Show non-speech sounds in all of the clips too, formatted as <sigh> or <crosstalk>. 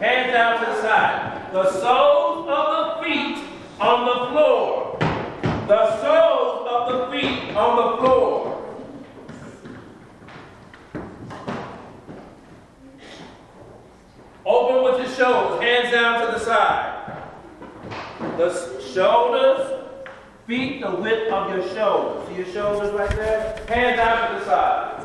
hands out to the side. The soles of the feet on the floor. The soles of the feet on the floor. Open with your shoulders, hands down to the side. The shoulders, feet the width of your shoulders. See your shoulders right there? Hands out to the side.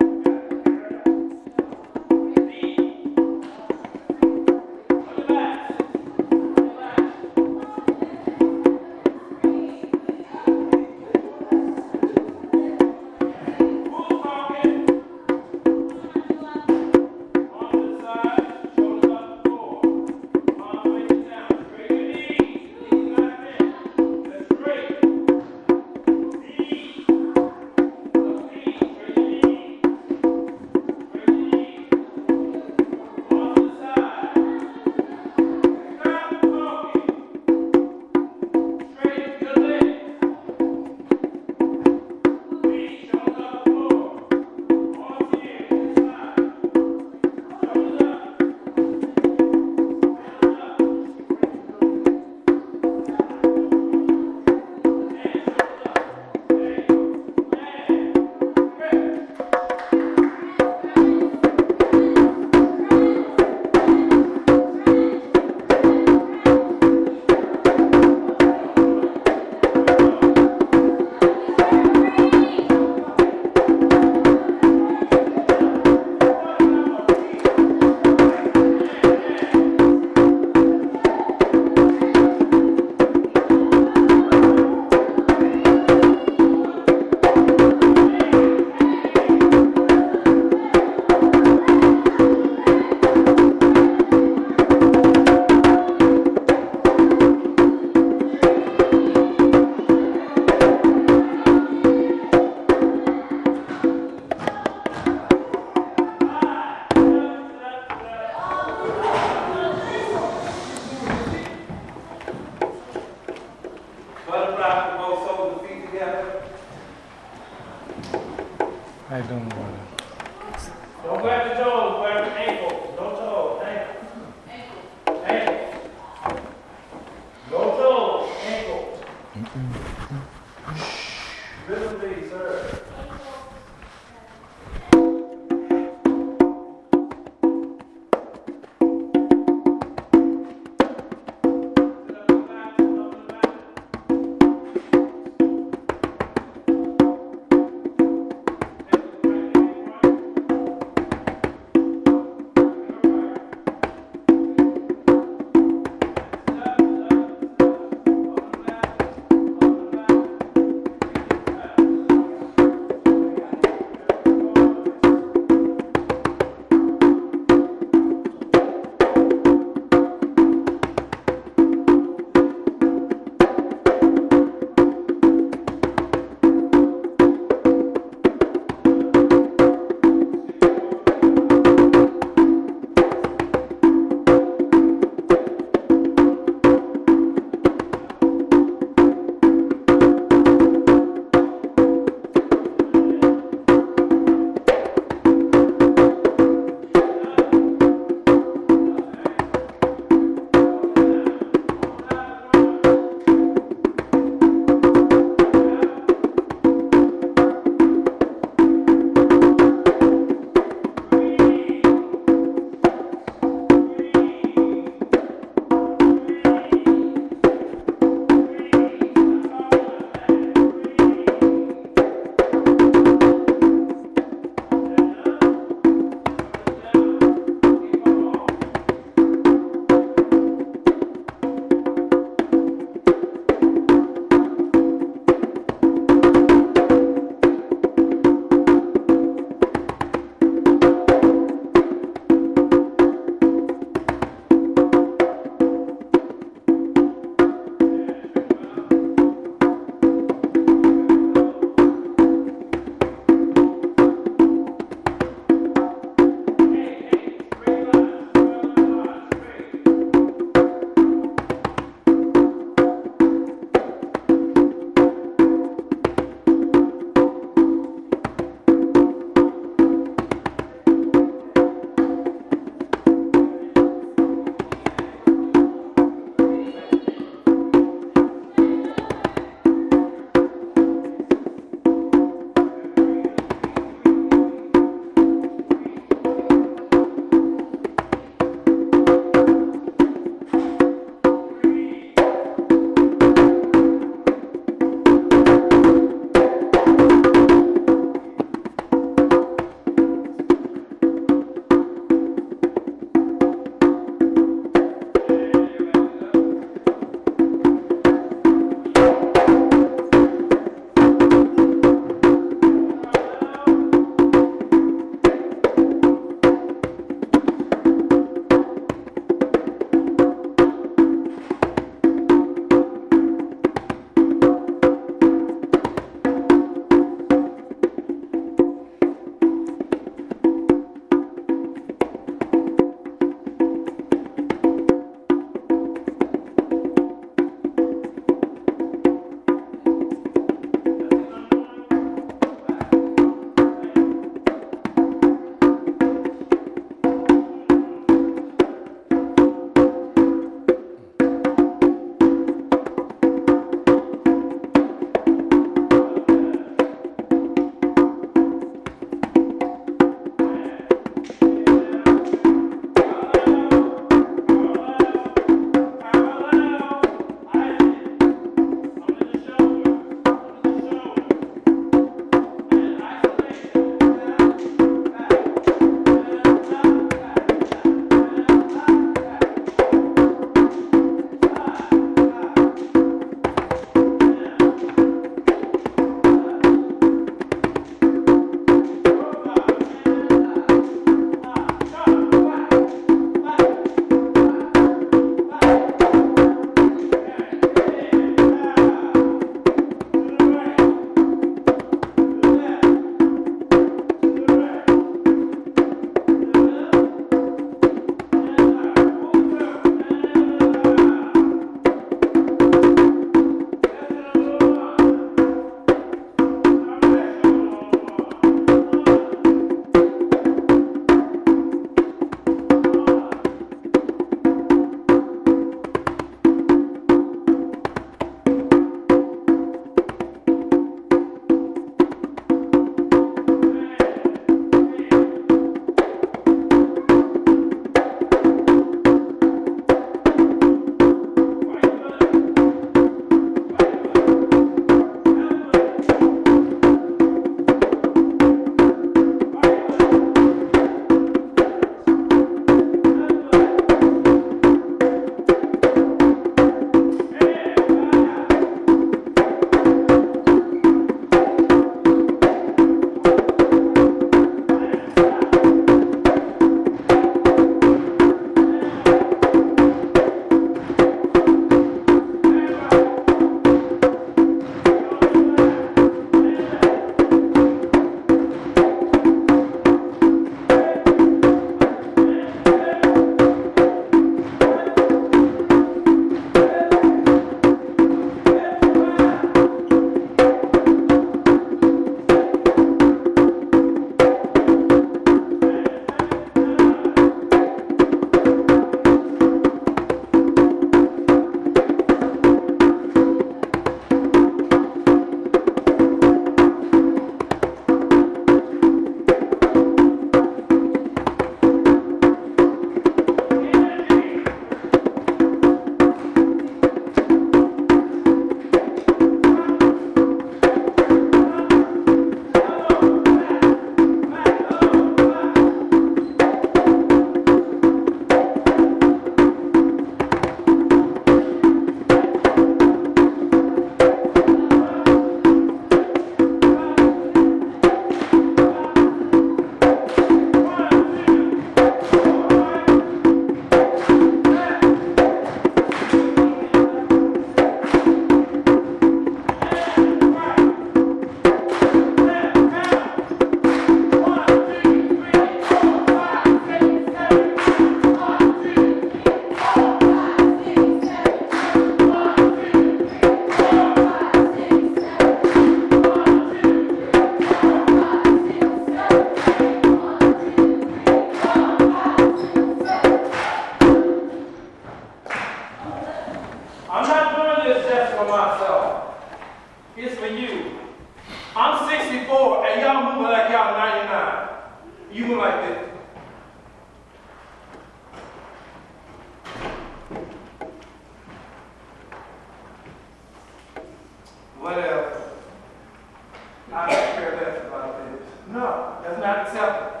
I don't care less about this. No, that's not acceptable.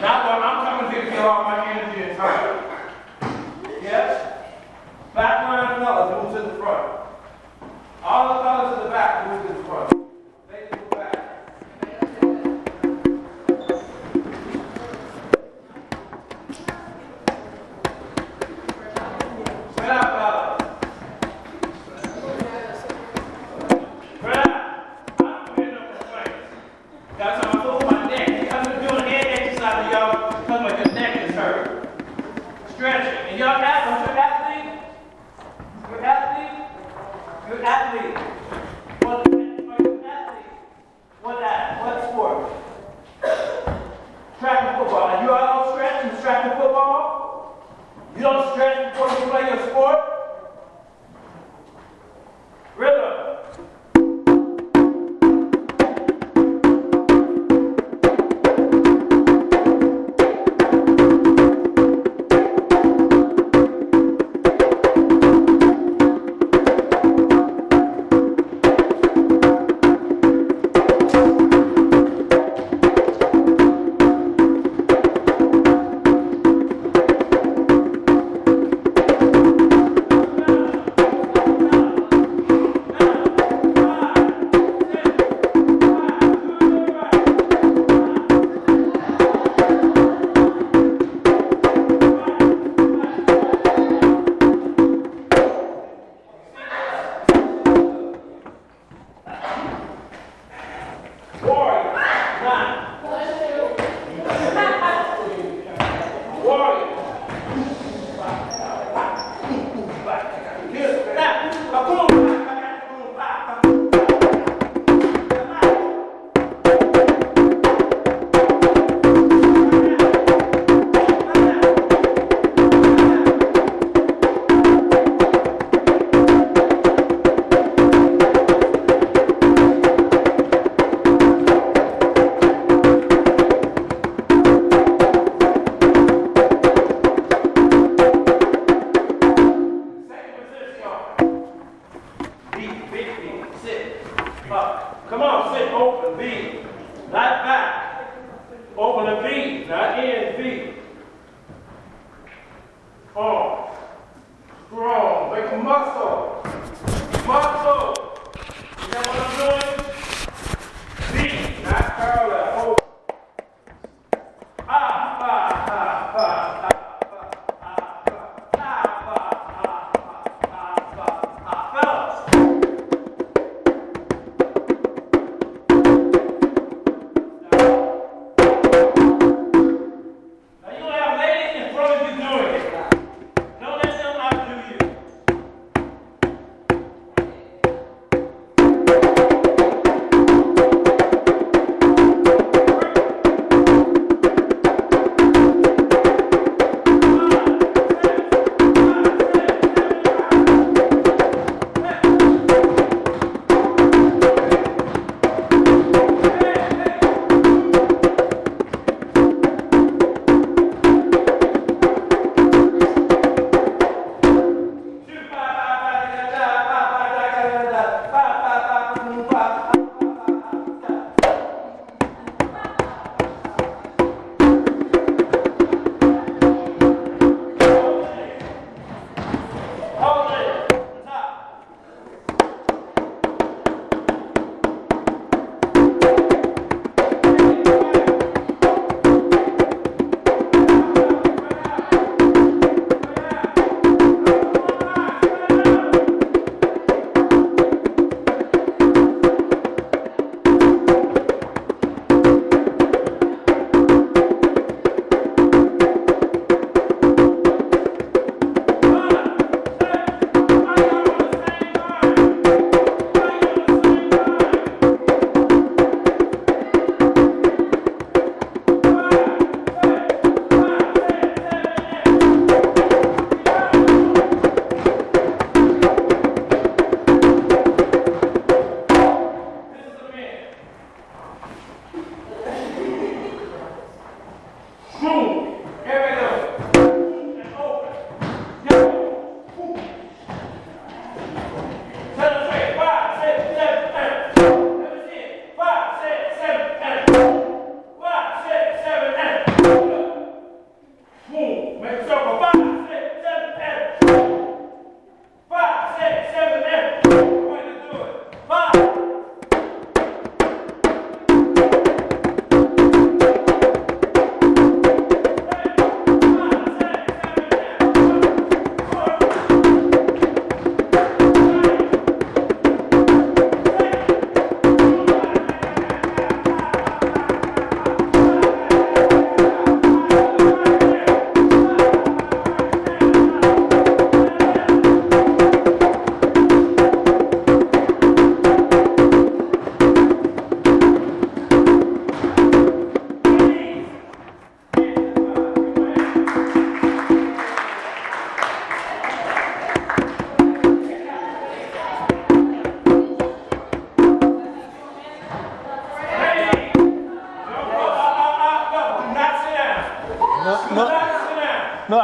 Not when I'm coming here to get all my energy and time. Yes? Back line fellas, move to the front. All the fellas in the back, move to the front.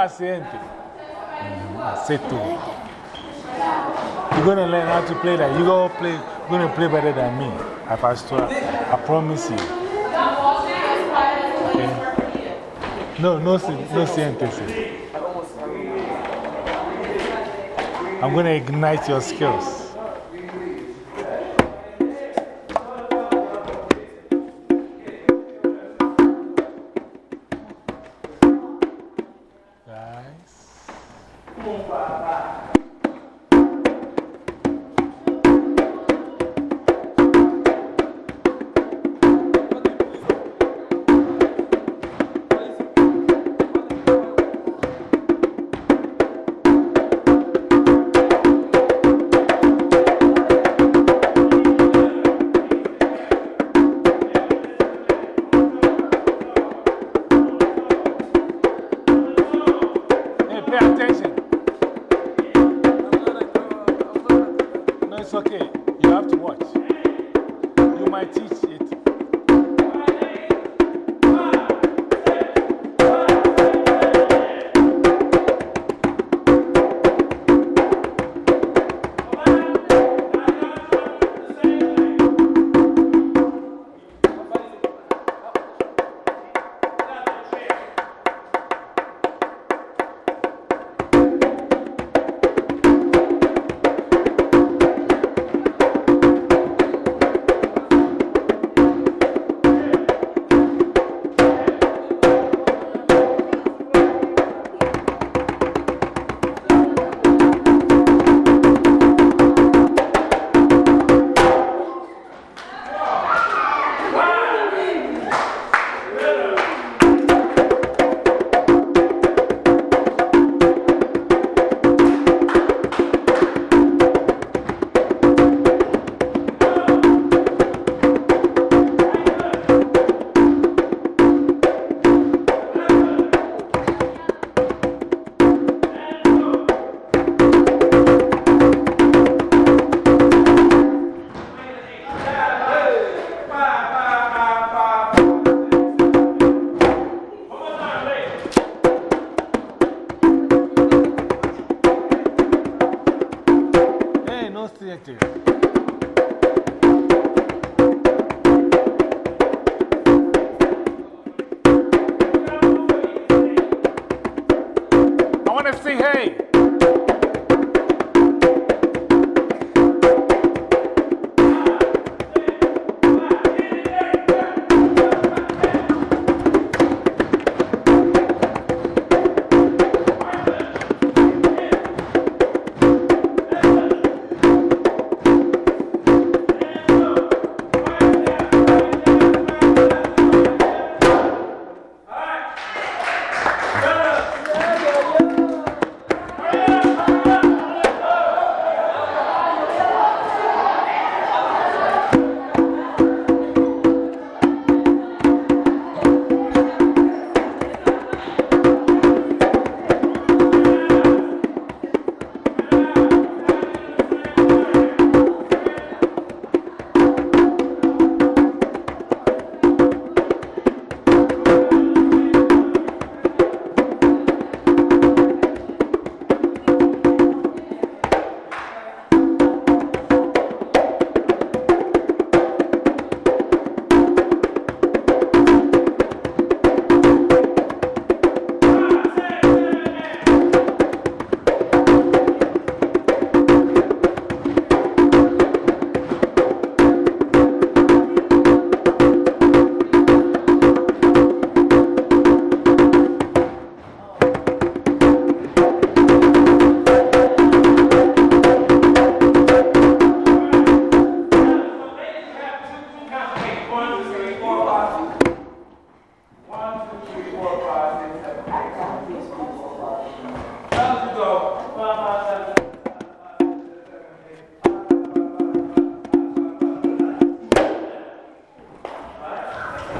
Accidente. Mm-hmm. Aceto. You're going to learn how to play that. You're going to play, going to play better than me. I, pastor, I promise you. Okay? No, no, no scientists. I'm going to ignite your skills.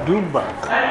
Dumba.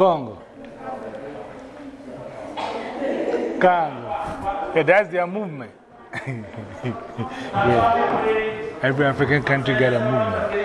Congo. Congo. Yeah, that's their movement. <laughs> yeah. Every African country got a movement.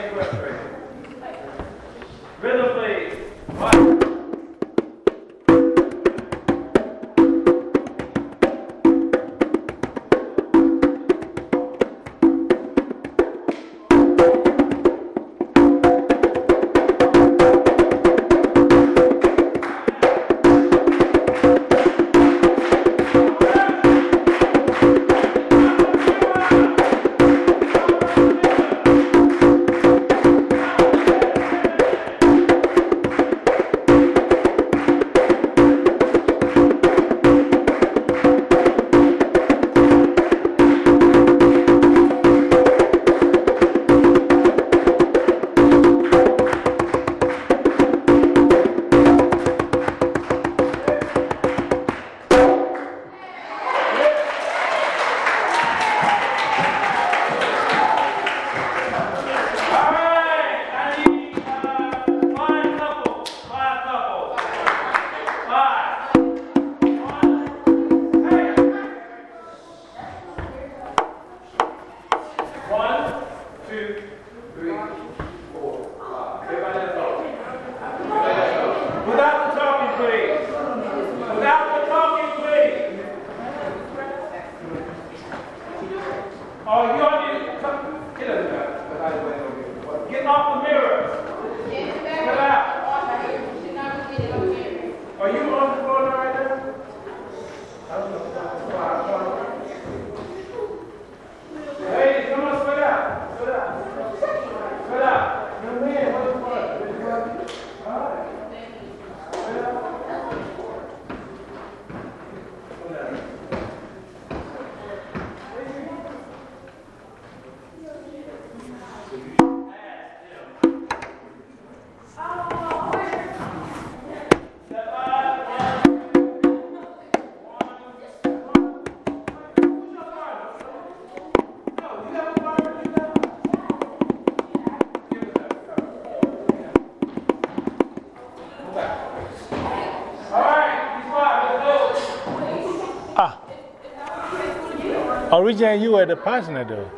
originally you were the partner, though.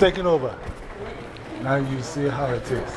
Taking over. Now you see how it is.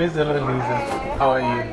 Praise the Lord, Lisa. How are you?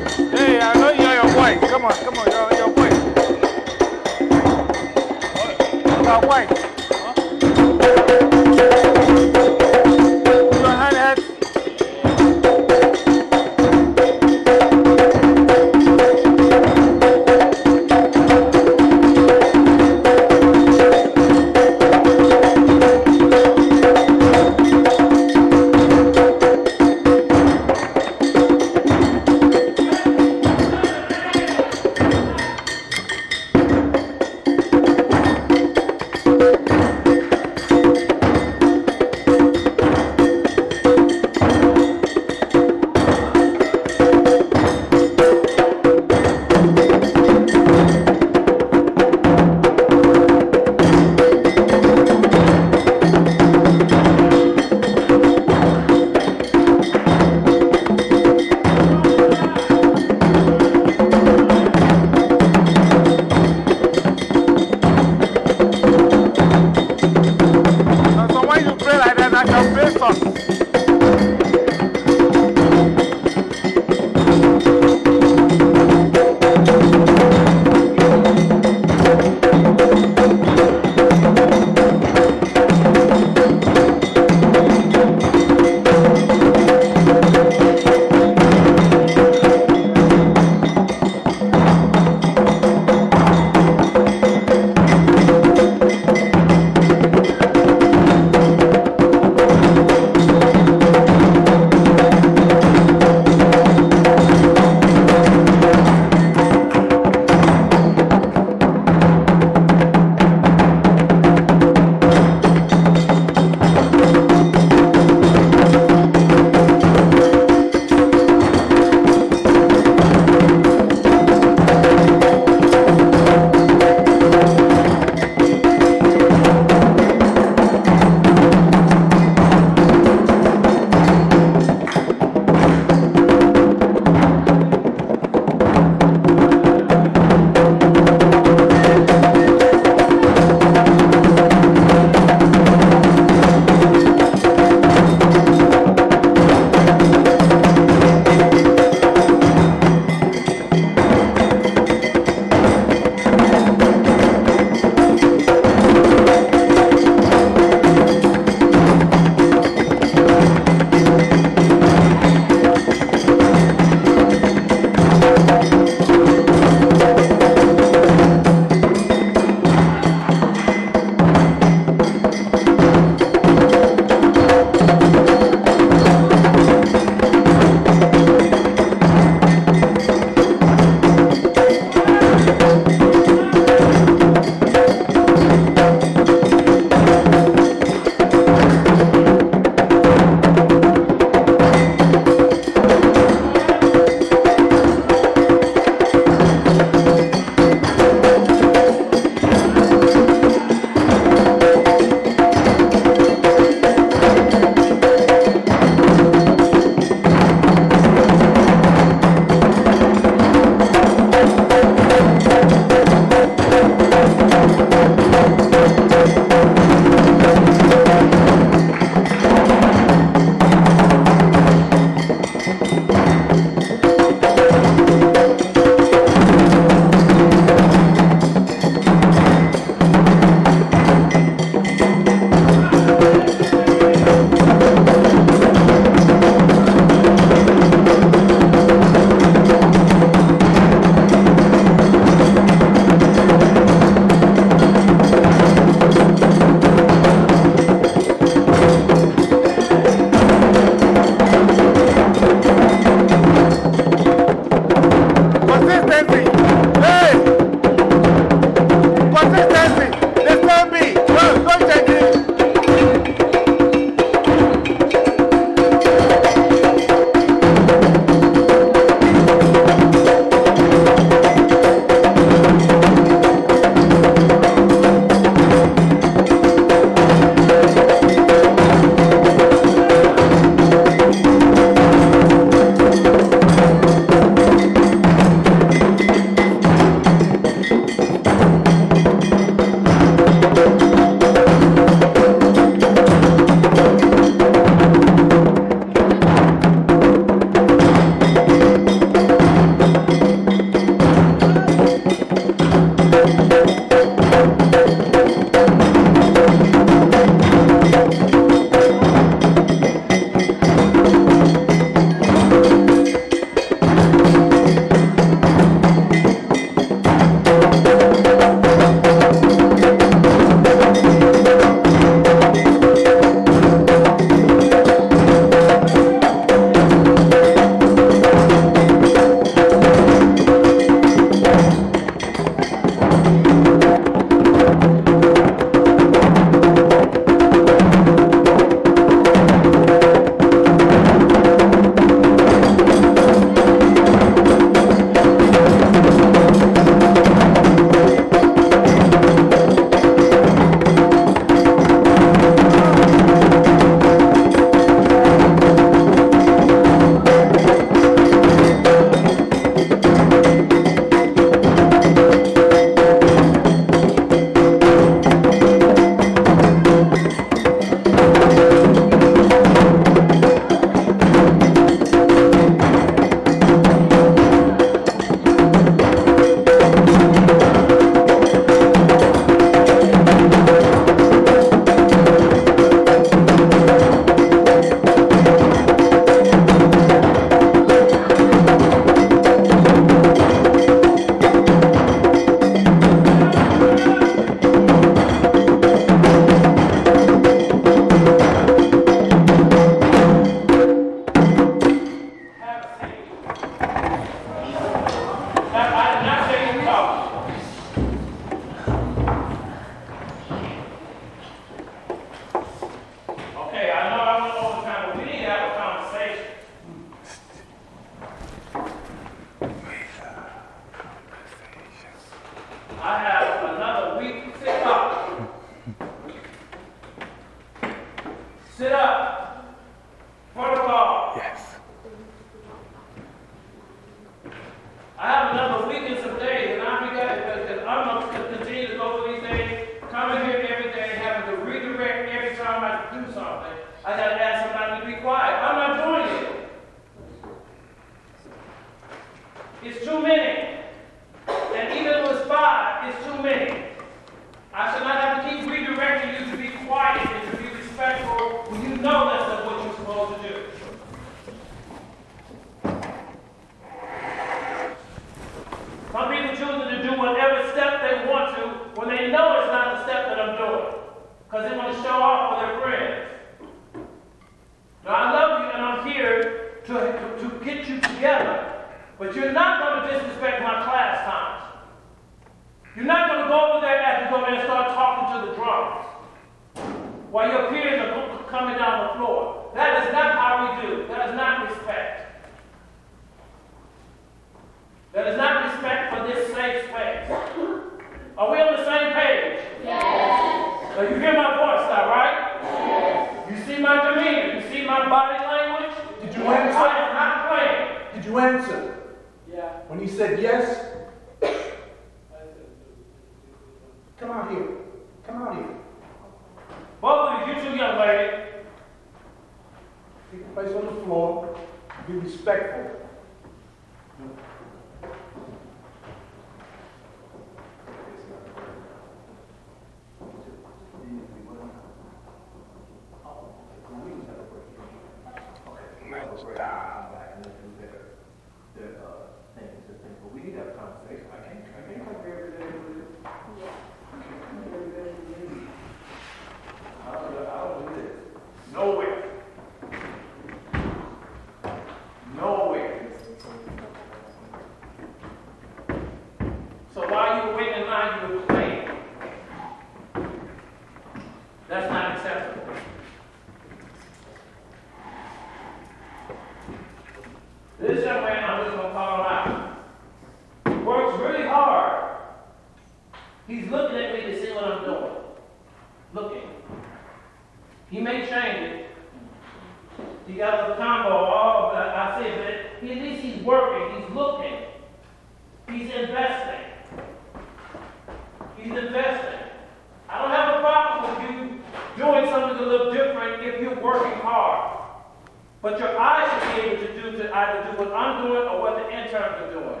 able to do to either do what I'm doing or what the interns are doing.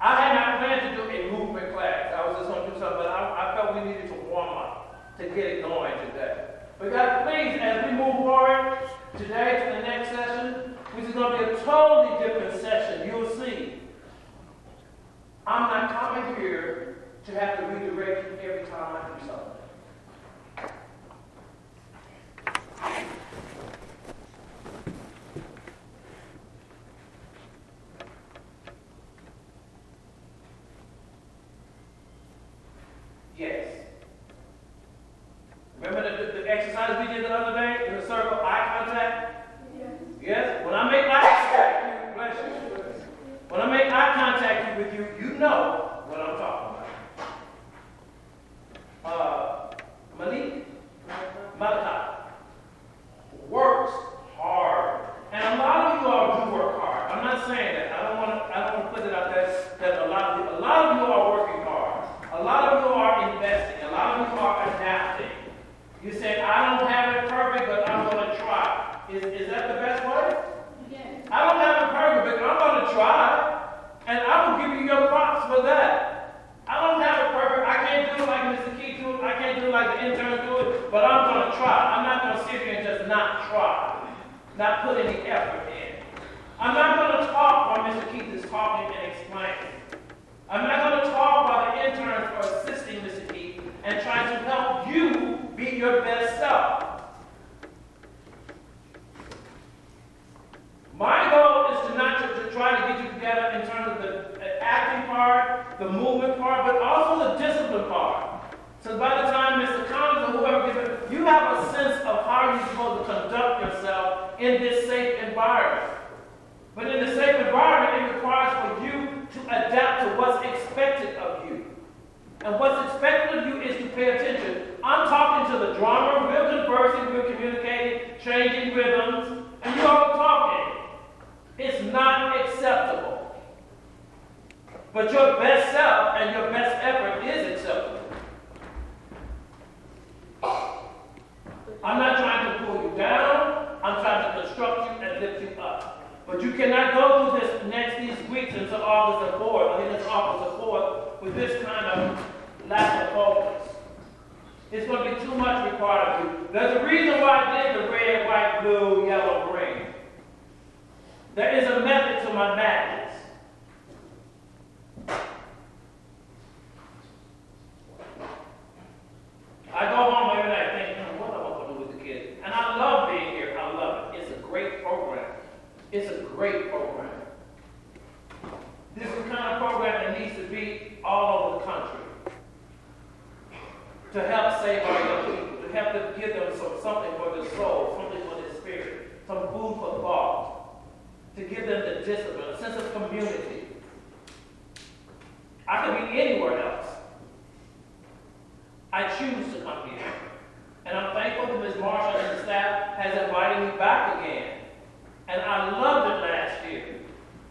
I had not planned to do a movement class. I was just going to do something, but I, I felt we needed to warm up to get it going today. But God, please, as we move forward today to the next session, which is going to be a totally different session, you'll see. I'm not coming here to have to redirect you every time I do something.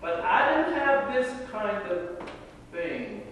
But I didn't have this kind of thing.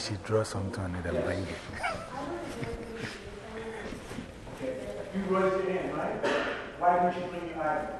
she draws something on it and bring it. <laughs> you wrote it in, right? Why did she bring it out?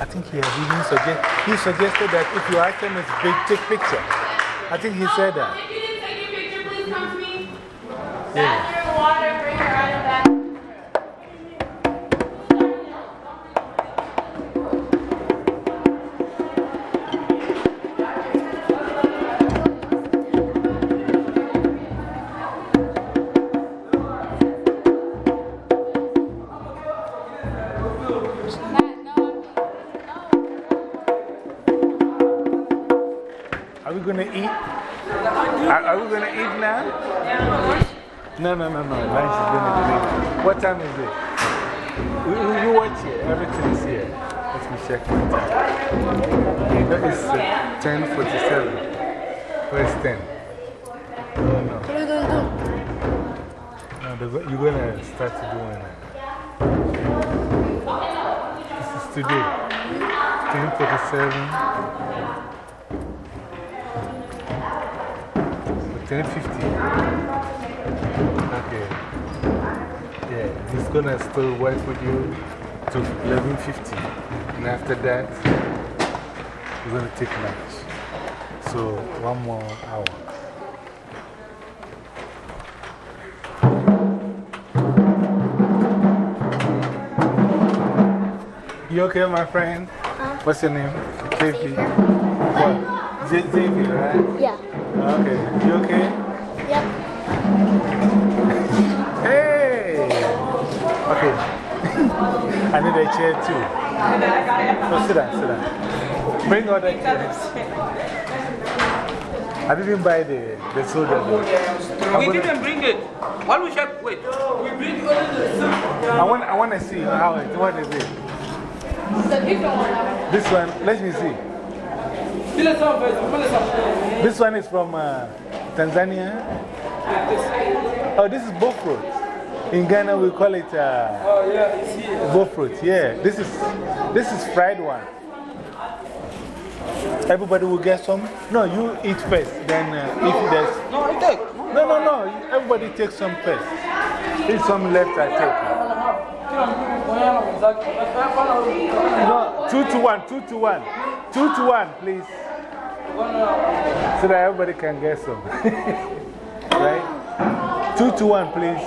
I think he has even suggest, he suggested that if your item is big, take picture. I think he said that. If Yeah, still work with you to 1150. And after that, we're gonna take lunch. So, one more hour. You okay, my friend? What's your name? JP. What? Xavier, right? Yeah. Okay. You okay? I need a chair too. Oh, sit down, sit down. Bring other chairs. I didn't buy the, the soda though. We didn't bring it. Why we check? Wait. We bring only the I want, I want to see how it, what is it? This one, let me see. This one is from uh, Tanzania. Oh, this is bofrot. In Ghana, we call it uh, Oh, yeah, it's here. bofrot. Yeah, this is, this is fried one. Everybody will get some? No, you eat first. Then, uh, if there's. No, I take. No, no, no. Everybody take some first. If some left, I take. No, two to one, two to one. Two to one, please. So that everybody can get some. <laughs> Two to one, please.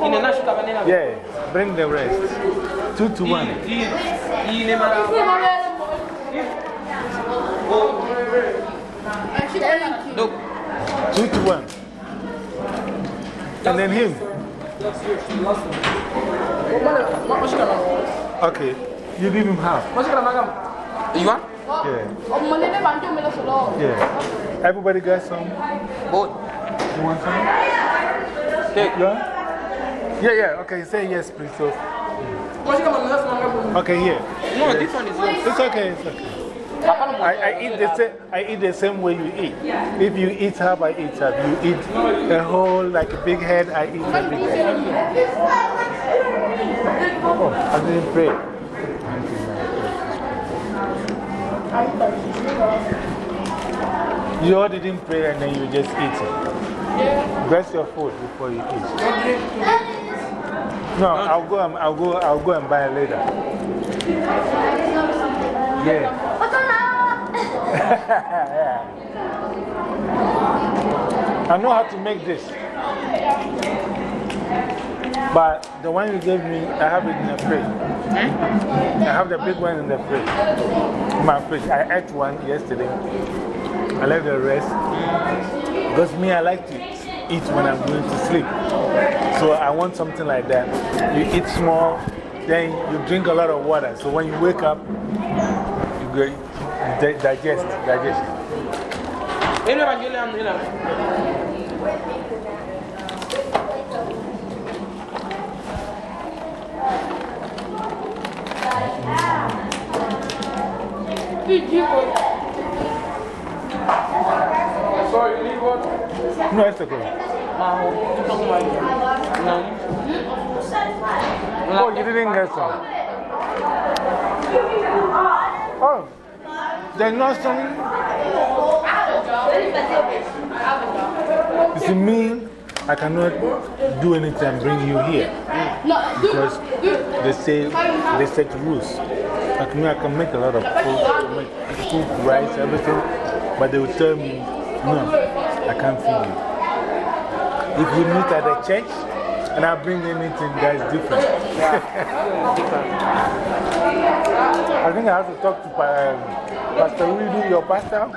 In the national cabinet. Yeah, bring the rest. Two to one. Look. Two to one. And then him. Okay, you give him half. You want? Yeah. Yeah. Everybody got some? Both. You want some? Take. Yeah? Yeah, yeah. Okay, say yes, please. So, okay, here. No, this one is yours. It's okay, it's okay. I, I, eat the same, I eat the same way you eat. If you eat half, I eat half. You eat a whole, like a big head, I eat a big head. Oh, I didn't pray. You all didn't pray and then you just eat it. Bless your food before you eat. No, I'll go and, I'll go, I'll go and buy it later. Yeah. yeah. <laughs> I know how to make this. But the one you gave me, I have it in the fridge. I have the big one in the fridge. In my fridge. I ate one yesterday. I left the rest. Mm. Because me, I like to eat when I'm going to sleep. So I want something like that. You eat small, then you drink a lot of water. So when you wake up, you go, di digest, digest. Sorry, you need one? No, it's okay. Oh, you didn't get some. Oh, there's not some. You see, me, I cannot do anything and bring you here. Because they say, they set rules. Like me, I can make a lot of food, make food, rice, everything, but they will tell me, no, I can't feed you. If we meet at the church and I bring anything that's different, I think I have to talk to um, Pastor Rudy, your pastor,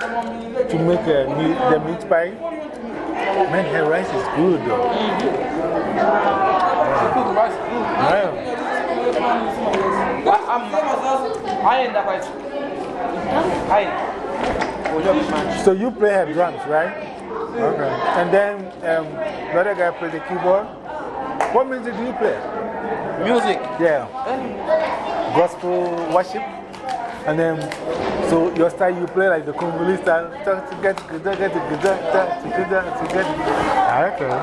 to make meat, the meat pie. Man, her rice is good though. Yeah. So you play her drums, right? Okay. And then um, the other guy play the keyboard. What music do you play? Music. Yeah. Gospel worship. And then, so your style, you play like the Congolese style. To get, to get, to get, to get, to get. Okay.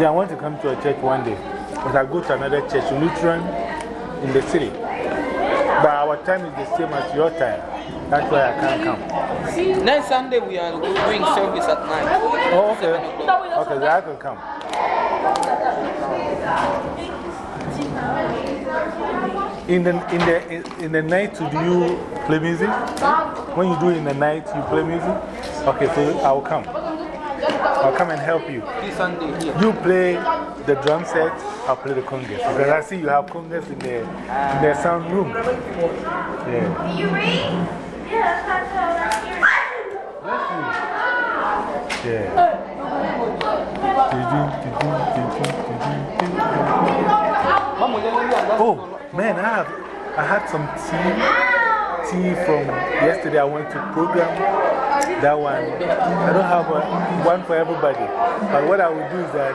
Yeah, I want to come to a church one day. But I go to another church, Lutheran, in the city. But our time is the same as your time. That's why I can't come. Next Sunday we are doing service at night. Oh, okay. Okay, then I can come. In the, in, the, in, in the night, do you play music? When you do it in the night, you play music? Okay, so I'll come. I'll come and help you. This Sunday here. You play the drum set, I'll play the congas. Because I see you have congas in the, in the sound room. Yeah. You read? Yeah, that's not Yeah. Oh, man, I, have, I had some tea, tea from yesterday. I went to program that one. I don't have a, one for everybody. But what I will do is that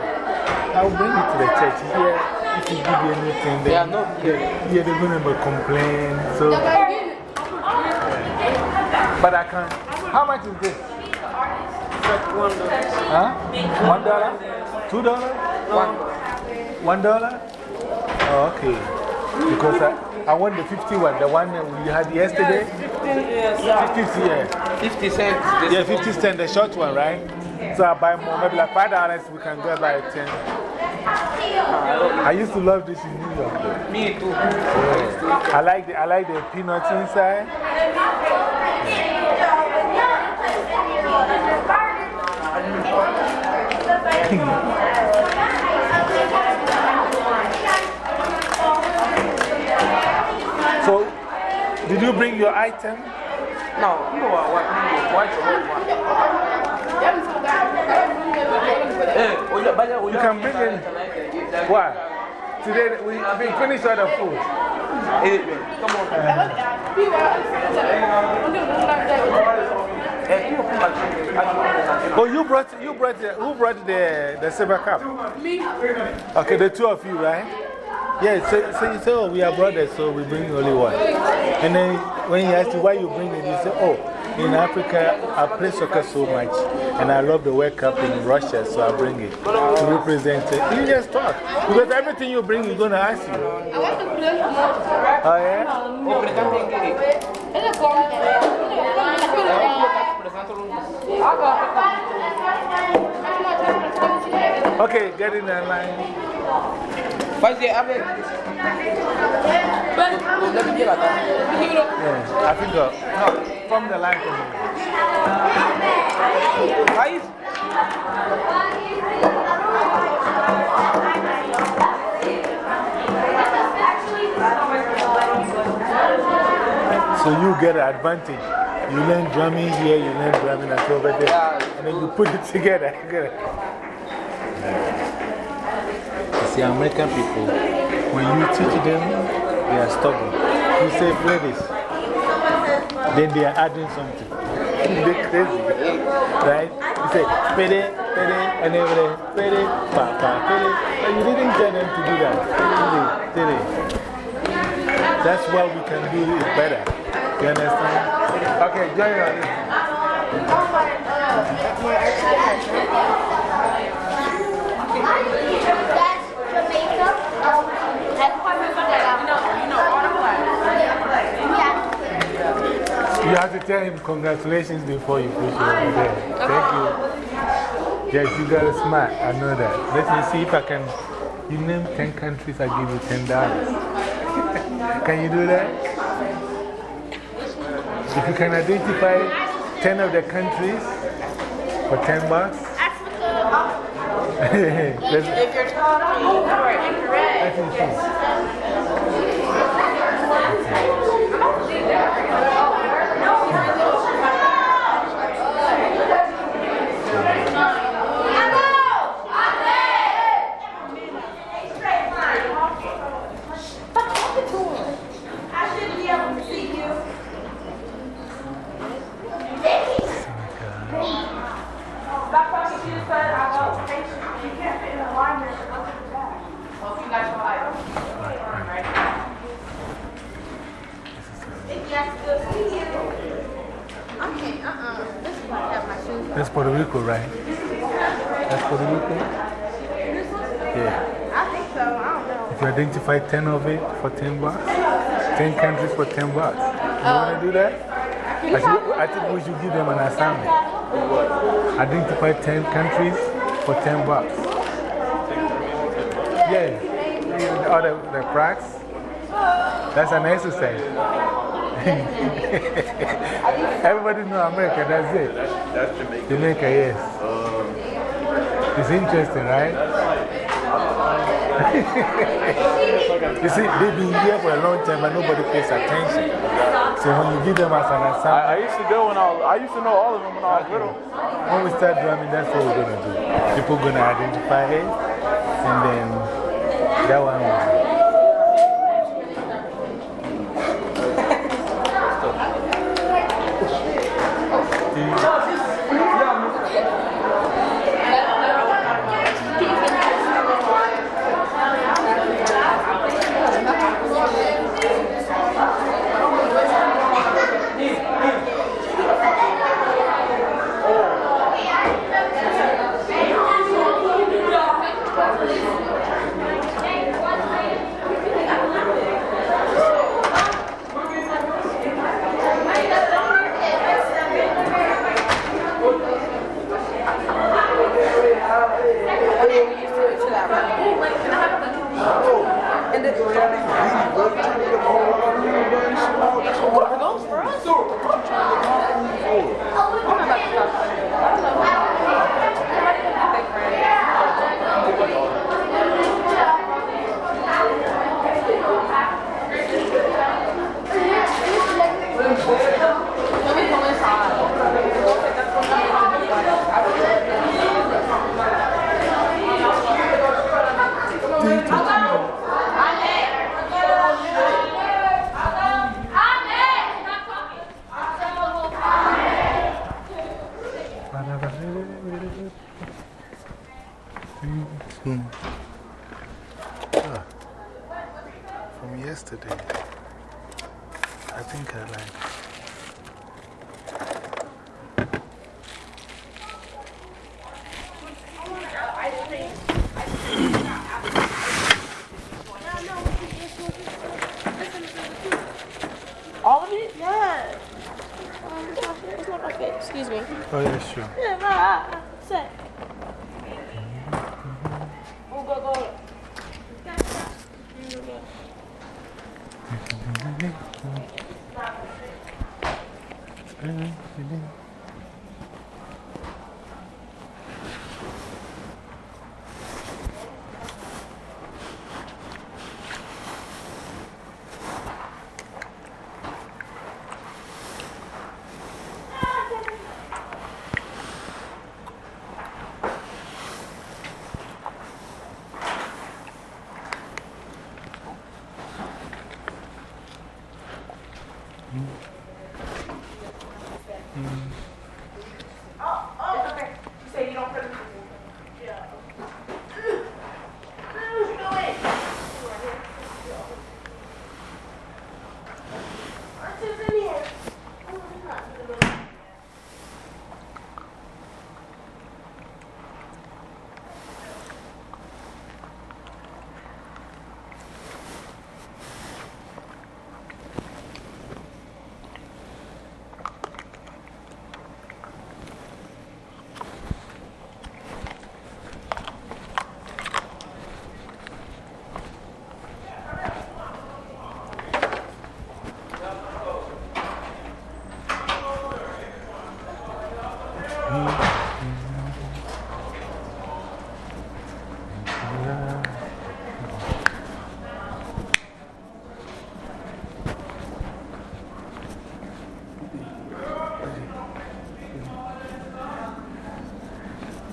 I'll bring it to the church. Here, if you give me anything, They are then not yeah, yeah, they're to complain. So, but I can. How much is this? Huh? One dollar? Two dollar? One. One dollar? Oh, okay. Because I, I want the 51, the one we had yesterday. 50, yeah. 50 cents. Yeah, 50 cents, the short one, right? So I buy more, maybe like $5 we can get by 10. I used to love this in New York though. Me too. Yeah. I like the, I like the peanuts inside. <laughs> So, did you bring your item? No, you know what? What? Oya, vaya, oya. You can bring it. Why? Today we, we finished all the food. Come on. Eh, you. Oh, you brought, you brought the, who brought the, the silver cup? Me? Okay, the two of you, right? Yeah, so, so you say, oh, we are brothers, so we bring only one. And then when he asked you why you bring it, you say, oh, in Africa, I play soccer so much, and I love the World Cup in Russia, so I bring it to represent it. You just talk. Because everything you bring, you're going to ask you. I want to play more. Oh, yeah? Okay, get in the line. Faz de abre. Let me get out. Yeah, I think, uh, no, from the line. From the So you get an advantage. You learn drumming here, you learn drumming at over there. And then you put it <laughs> together. <laughs> You see, American people, when you teach them, they are stubborn. You say, play this. Then they are adding something. <laughs> They're crazy. Right? You say, pede, pede, and everything, pede, pa, pa, pede. But you didn't tell them to do that. That's what we can do is better. You understand? Okay, join us. You have to tell him congratulations before you push him own there. Thank you. Yes, you got a smart. I know that. Let me see if I can. You name 10 countries, I give you $10. <laughs> can you do that? If you can identify 10 of the countries for 10 bucks. Let's- <laughs> If you're talking, you are incorrect. let me see. I should be able to see you. Stop talking to your son. I know. You can't fit in a line there. Go to the back. Well, you got your light. Right. If you have to see you. Okay, uh-uh. This is why I have my shoes. That's Puerto Rico, right? That's Puerto Rico? Yeah. I think so. I don't know. Identify 10 of it for 10 bucks, 10 countries for 10 bucks. You want to do that? I, should, I think we should give them an assignment. Identify 10 countries for 10 bucks. Yeah. The other the cracks. That's an exercise. <laughs> Everybody know America, that's it. That's Jamaica. Jamaica, yes. Um, it's interesting, right? <laughs> you see, they've been here for a long time, but nobody pays attention. So when you give them as an I, assignment, I used to go when I was, I used to know all of them when I was little. when we start drumming, that's what we're going to do. People going to identify it, and then that one will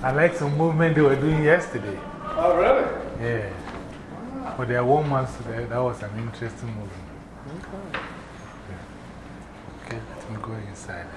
I like some movement they were doing yesterday. Oh, really? Yeah. For their one month, that, that was an interesting movement. Okay. Okay, let me go inside.